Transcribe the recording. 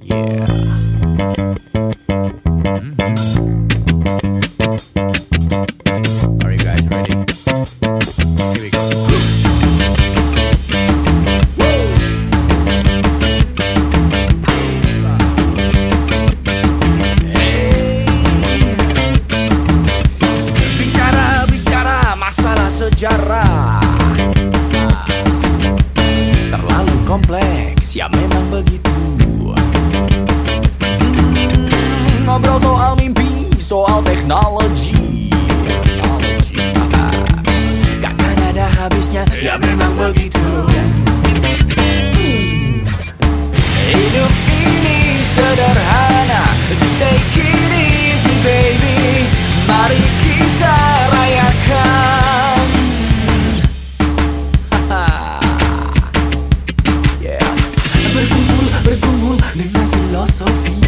Yeah. Mhm. Are you guys ready? Here we go. Bicara bicara masalah sejarah Terlalu kompleks ya memang begitu soal teknologi. Gak akan ada habisnya ya memang begitu. Hidup ini sederhana Just take it easy baby Mari kita rayakan yeah. Berkumpul, berkumpul dengan filosofi